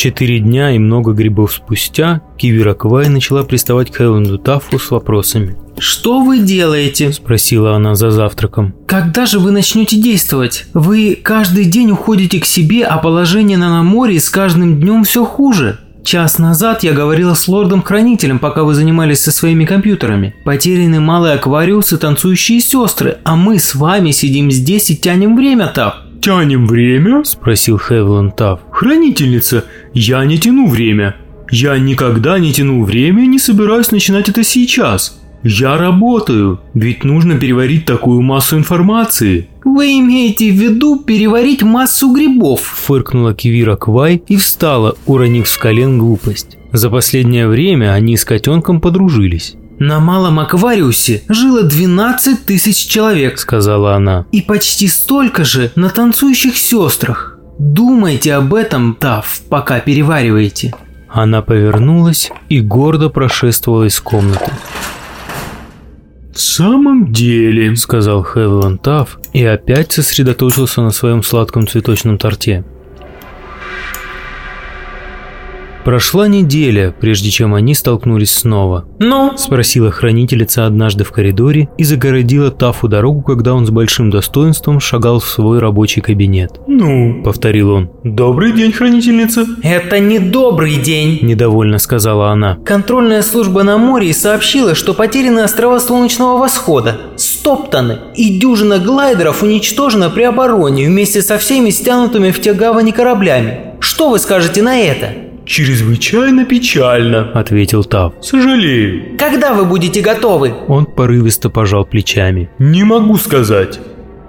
Четыре дня и много грибов спустя Кивира Квай начала приставать к Хелленду Таффу с вопросами. «Что вы делаете?» – спросила она за завтраком. «Когда же вы начнете действовать? Вы каждый день уходите к себе, а положение на море с каждым днем все хуже. Час назад я говорила с лордом-хранителем, пока вы занимались со своими компьютерами. Потеряны малые аквариусы, танцующие сестры, а мы с вами сидим здесь и тянем время так. «Тянем время?» – спросил Хевлон Тав. «Хранительница, я не тяну время. Я никогда не тяну время и не собираюсь начинать это сейчас. Я работаю, ведь нужно переварить такую массу информации». «Вы имеете в виду переварить массу грибов?» – фыркнула Кивира Квай и встала, уронив с колен глупость. За последнее время они с котенком подружились. «На малом аквариусе жило 12 тысяч человек», — сказала она. «И почти столько же на танцующих сестрах. Думайте об этом, Тав, пока перевариваете». Она повернулась и гордо прошествовала из комнаты. «В самом деле», — сказал Хевлан Тав и опять сосредоточился на своем сладком цветочном торте. Прошла неделя, прежде чем они столкнулись снова. «Ну?» – спросила хранительница однажды в коридоре и загородила Тафу дорогу, когда он с большим достоинством шагал в свой рабочий кабинет. «Ну?» – повторил он. «Добрый день, хранительница!» «Это не добрый день!» – недовольно сказала она. «Контрольная служба на море сообщила, что потеряны острова Солнечного Восхода, стоптаны, и дюжина глайдеров уничтожена при обороне вместе со всеми стянутыми в те гавани кораблями. Что вы скажете на это?» «Чрезвычайно печально», — ответил Тав. «Сожалею». «Когда вы будете готовы?» Он порывисто пожал плечами. «Не могу сказать.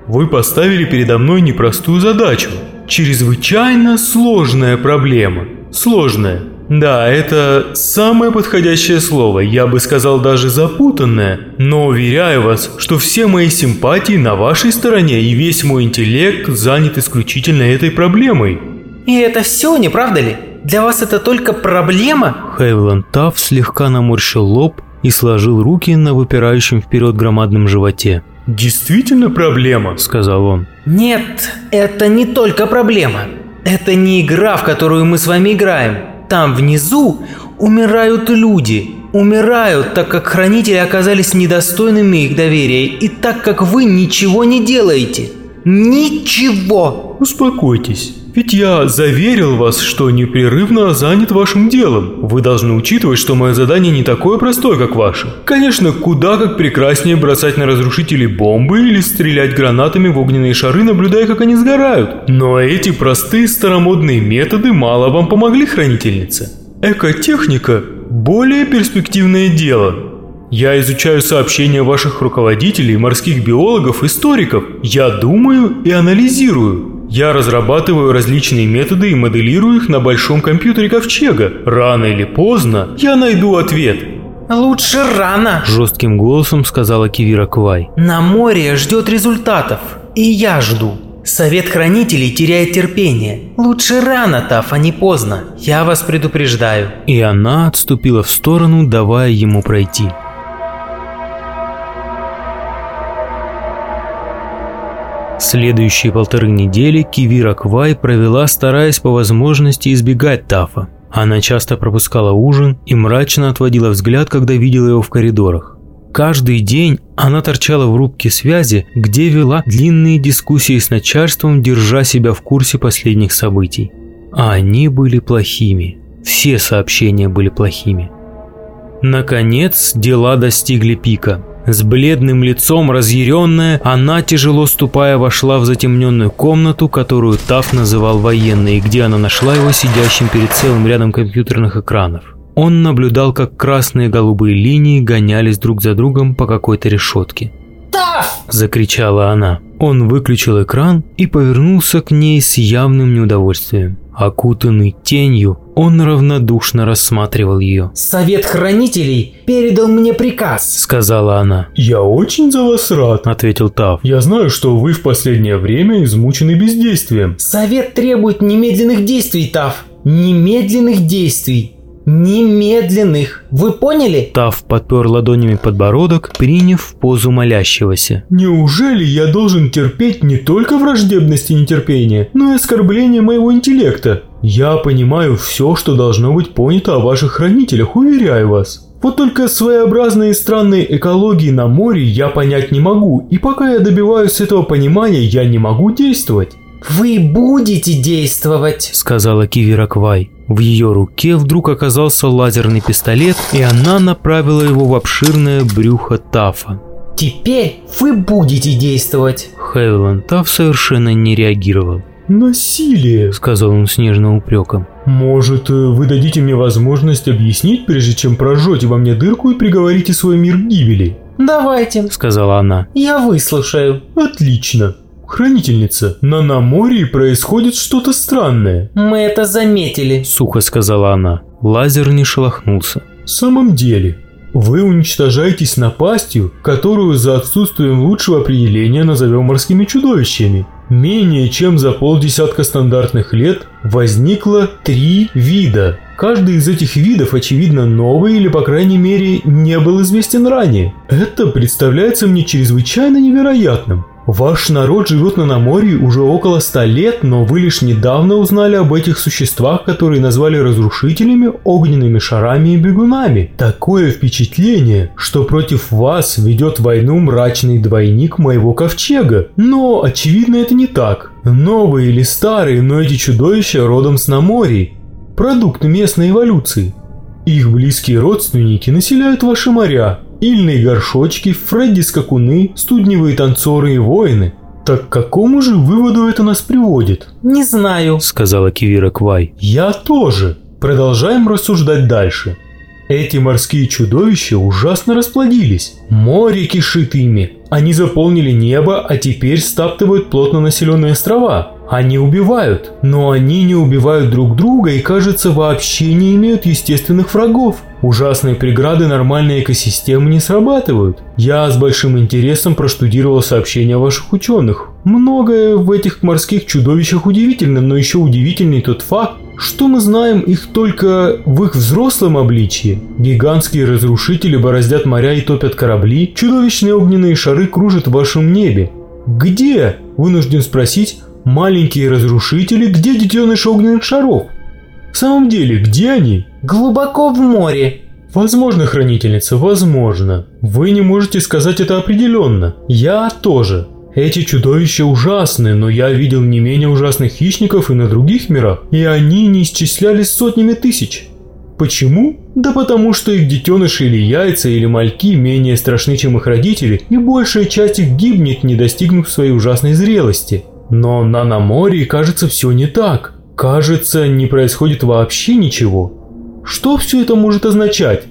Вы поставили передо мной непростую задачу. Чрезвычайно сложная проблема. Сложная. Да, это самое подходящее слово, я бы сказал даже запутанное, но уверяю вас, что все мои симпатии на вашей стороне и весь мой интеллект занят исключительно этой проблемой. И это все, не правда ли? Для вас это только проблема?» Хейвланд Тафф слегка наморщил лоб и сложил руки на выпирающем вперед громадном животе. «Действительно проблема», — сказал он. «Нет, это не только проблема. Это не игра, в которую мы с вами играем. Там внизу умирают люди. Умирают, так как хранители оказались недостойными их доверия, и так как вы ничего не делаете. Ничего!» «Успокойтесь. Ведь я заверил вас, что непрерывно занят вашим делом. Вы должны учитывать, что мое задание не такое простое, как ваше. Конечно, куда как прекраснее бросать на разрушителей бомбы или стрелять гранатами в огненные шары, наблюдая, как они сгорают. Но эти простые старомодные методы мало вам помогли, хранительница. Экотехника – более перспективное дело. Я изучаю сообщения ваших руководителей, морских биологов, историков. Я думаю и анализирую. Я разрабатываю различные методы и моделирую их на большом компьютере Ковчега. Рано или поздно я найду ответ. «Лучше рано», – жестким голосом сказала Кивира Квай. «На море ждет результатов, и я жду. Совет хранителей теряет терпение. Лучше рано, Таф, а не поздно. Я вас предупреждаю». И она отступила в сторону, давая ему пройти. Следующие полторы недели Кивира Квай провела, стараясь по возможности избегать Тафа. Она часто пропускала ужин и мрачно отводила взгляд, когда видела его в коридорах. Каждый день она торчала в рубке связи, где вела длинные дискуссии с начальством, держа себя в курсе последних событий. А они были плохими. Все сообщения были плохими. Наконец, дела достигли пика. С бледным лицом, разъяренная, она, тяжело ступая, вошла в затемненную комнату, которую Таф называл военной, где она нашла его сидящим перед целым рядом компьютерных экранов. Он наблюдал, как красные и голубые линии гонялись друг за другом по какой-то решетке. «Таф!» – закричала она. Он выключил экран и повернулся к ней с явным неудовольствием. Окутанный тенью, он равнодушно рассматривал ее. «Совет хранителей передал мне приказ», — сказала она. «Я очень за вас рад», — ответил Тав. «Я знаю, что вы в последнее время измучены бездействием». «Совет требует немедленных действий, Тав. Немедленных действий. Немедленных. Вы поняли? Тав подпер ладонями подбородок, приняв позу молящегося. Неужели я должен терпеть не только враждебность и нетерпение, но и оскорбление моего интеллекта? Я понимаю все, что должно быть понято о ваших хранителях, уверяю вас. Вот только своеобразной и странной экологии на море я понять не могу, и пока я добиваюсь этого понимания, я не могу действовать. «Вы будете действовать», — сказала Кивира Квай. В ее руке вдруг оказался лазерный пистолет, и она направила его в обширное брюхо Тафа. «Теперь вы будете действовать!» Хевилан Таф совершенно не реагировал. «Насилие!» – сказал он с нежным упреком. «Может, э, вы дадите мне возможность объяснить, прежде чем прожжете во мне дырку и приговорите свой мир к гибели?» «Давайте», – сказала она. «Я выслушаю». «Отлично. Хранительница, на Намории происходит что-то странное». «Мы это заметили», – сухо сказала она. Лазер не шелохнулся. «В самом деле, вы уничтожаетесь напастью, которую за отсутствием лучшего определения назовем морскими чудовищами. Менее чем за полдесятка стандартных лет возникло три вида. Каждый из этих видов, очевидно, новый или, по крайней мере, не был известен ранее. Это представляется мне чрезвычайно невероятным. Ваш народ живет на Наморье уже около ста лет, но вы лишь недавно узнали об этих существах, которые назвали разрушителями, огненными шарами и бегунами. Такое впечатление, что против вас ведет войну мрачный двойник моего ковчега. Но, очевидно, это не так. Новые или старые, но эти чудовища родом с Наморий. Продукты местной эволюции. Их близкие родственники населяют ваши моря, ильные горшочки, Фредди-скакуны, студневые танцоры и воины. Так к какому же выводу это нас приводит? Не знаю, сказала Кивира Квай. Я тоже. Продолжаем рассуждать дальше. Эти морские чудовища ужасно расплодились. Море кишит ими. Они заполнили небо, а теперь стаптывают плотно населенные острова. Они убивают, но они не убивают друг друга и, кажется, вообще не имеют естественных врагов. Ужасные преграды нормальной экосистемы не срабатывают. Я с большим интересом проштудировал сообщения ваших ученых. Многое в этих морских чудовищах удивительно, но еще удивительней тот факт, что мы знаем их только в их взрослом обличии. Гигантские разрушители бороздят моря и топят корабли, чудовищные огненные шары кружат в вашем небе. Где, вынужден спросить, Маленькие разрушители, где детеныш огненных шаров? В самом деле, где они? Глубоко в море. Возможно, хранительница, возможно. Вы не можете сказать это определенно. Я тоже. Эти чудовища ужасны, но я видел не менее ужасных хищников и на других мирах, и они не исчислялись сотнями тысяч. Почему? Да потому что их детеныши или яйца, или мальки менее страшны, чем их родители, и большая часть их гибнет, не достигнув своей ужасной зрелости. Но на Наморе, кажется, все не так. Кажется, не происходит вообще ничего. Что все это может означать?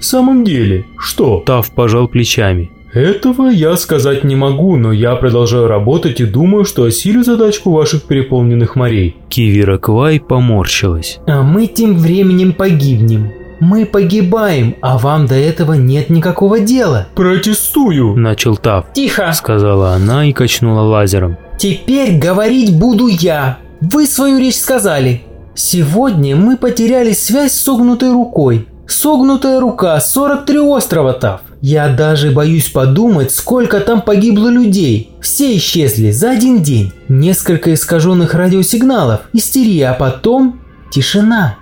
В самом деле, что? Тав пожал плечами. Этого я сказать не могу, но я продолжаю работать и думаю, что осилю задачку ваших переполненных морей. Кивира Квай поморщилась. А мы тем временем погибнем. Мы погибаем, а вам до этого нет никакого дела. Протестую, начал Тав. Тихо, сказала она и качнула лазером. Теперь говорить буду я. Вы свою речь сказали. Сегодня мы потеряли связь с согнутой рукой. Согнутая рука, 43 острова Тав. Я даже боюсь подумать, сколько там погибло людей. Все исчезли за один день. Несколько искаженных радиосигналов, истерия, а потом тишина.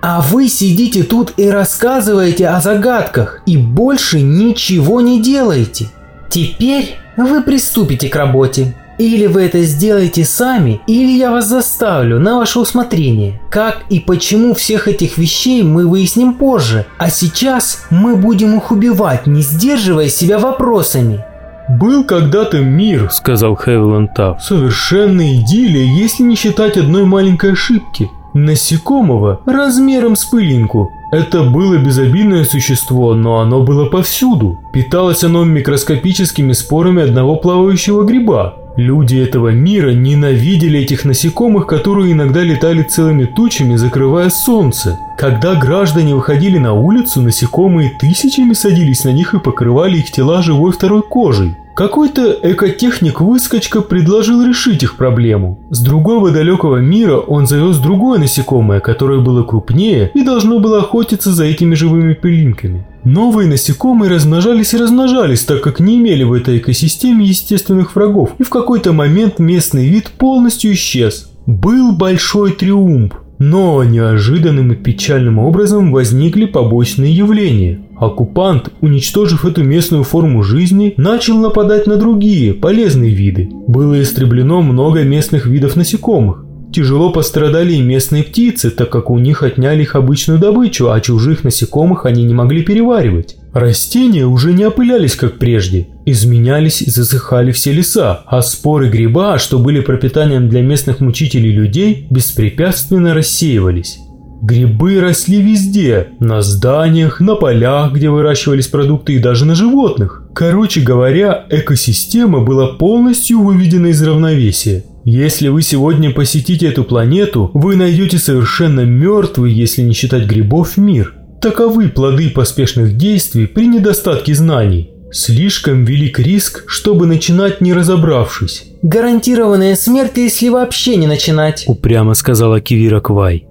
А вы сидите тут и рассказываете о загадках и больше ничего не делаете. Теперь вы приступите к работе. Или вы это сделаете сами, или я вас заставлю на ваше усмотрение. Как и почему всех этих вещей мы выясним позже, а сейчас мы будем их убивать, не сдерживая себя вопросами. «Был когда-то мир», — сказал Хевиланд Тафф. «Совершенная идиллия, если не считать одной маленькой ошибки. Насекомого размером с пылинку. Это было безобидное существо, но оно было повсюду. Питалось оно микроскопическими спорами одного плавающего гриба. Люди этого мира ненавидели этих насекомых, которые иногда летали целыми тучами, закрывая солнце. Когда граждане выходили на улицу, насекомые тысячами садились на них и покрывали их тела живой второй кожей. Какой-то экотехник-выскочка предложил решить их проблему. С другого далекого мира он завез другое насекомое, которое было крупнее и должно было охотиться за этими живыми пылинками. Новые насекомые размножались и размножались, так как не имели в этой экосистеме естественных врагов, и в какой-то момент местный вид полностью исчез. Был большой триумф, но неожиданным и печальным образом возникли побочные явления. Оккупант, уничтожив эту местную форму жизни, начал нападать на другие, полезные виды. Было истреблено много местных видов насекомых. Тяжело пострадали и местные птицы, так как у них отняли их обычную добычу, а чужих насекомых они не могли переваривать. Растения уже не опылялись, как прежде. Изменялись и засыхали все леса, а споры гриба, что были пропитанием для местных мучителей людей, беспрепятственно рассеивались. Грибы росли везде – на зданиях, на полях, где выращивались продукты и даже на животных. Короче говоря, экосистема была полностью выведена из равновесия. Если вы сегодня посетите эту планету, вы найдете совершенно мертвый, если не считать грибов, мир. Таковы плоды поспешных действий при недостатке знаний. Слишком велик риск, чтобы начинать не разобравшись. «Гарантированная смерть, если вообще не начинать», – упрямо сказала Кивира Квай.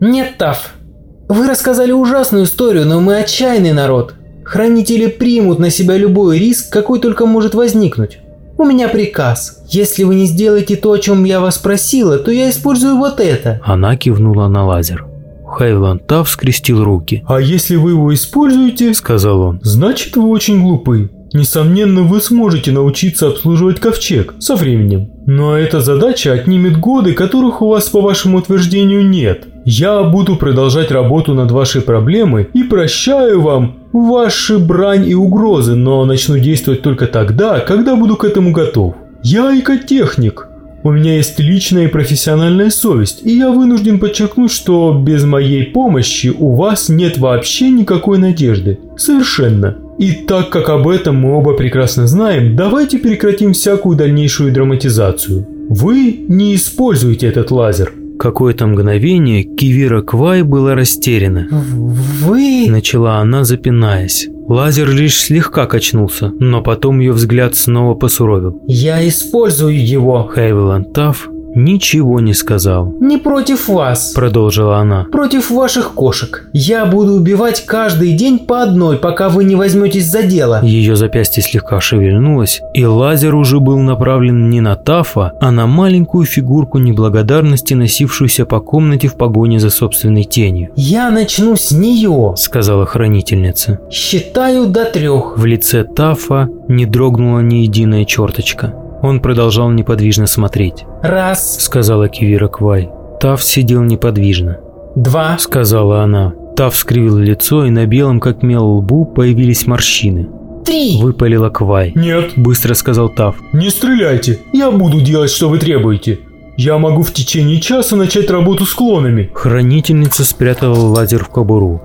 «Нет, Таф. Вы рассказали ужасную историю, но мы отчаянный народ. Хранители примут на себя любой риск, какой только может возникнуть. У меня приказ. Если вы не сделаете то, о чем я вас просила, то я использую вот это». Она кивнула на лазер. Хайвлан Таф скрестил руки. «А если вы его используете, — сказал он, — значит вы очень глупы. Несомненно, вы сможете научиться обслуживать ковчег со временем. Но эта задача отнимет годы, которых у вас, по вашему утверждению, нет. Я буду продолжать работу над вашей проблемой и прощаю вам ваши брань и угрозы, но начну действовать только тогда, когда буду к этому готов. Я экотехник. У меня есть личная и профессиональная совесть, и я вынужден подчеркнуть, что без моей помощи у вас нет вообще никакой надежды. Совершенно. И так как об этом мы оба прекрасно знаем, давайте прекратим всякую дальнейшую драматизацию. Вы не используете этот лазер. Какое-то мгновение Кивира Квай была растеряна. «Вы...» – начала она, запинаясь. Лазер лишь слегка качнулся, но потом ее взгляд снова посуровил. «Я использую его!» Хейвелан Тафф ничего не сказал. «Не против вас», – продолжила она. «Против ваших кошек. Я буду убивать каждый день по одной, пока вы не возьметесь за дело». Ее запястье слегка шевельнулось, и лазер уже был направлен не на Тафа, а на маленькую фигурку неблагодарности, носившуюся по комнате в погоне за собственной тенью. «Я начну с нее», – сказала хранительница. «Считаю до трех». В лице Тафа не дрогнула ни единая черточка. Он продолжал неподвижно смотреть. «Раз», — сказала Кивира Квай. Тав сидел неподвижно. «Два», — сказала она. Тав скривил лицо, и на белом, как мел лбу, появились морщины. «Три!» – выпалила Квай. «Нет!» – быстро сказал Тав. «Не стреляйте! Я буду делать, что вы требуете! Я могу в течение часа начать работу с клонами!» Хранительница спрятала лазер в кобуру.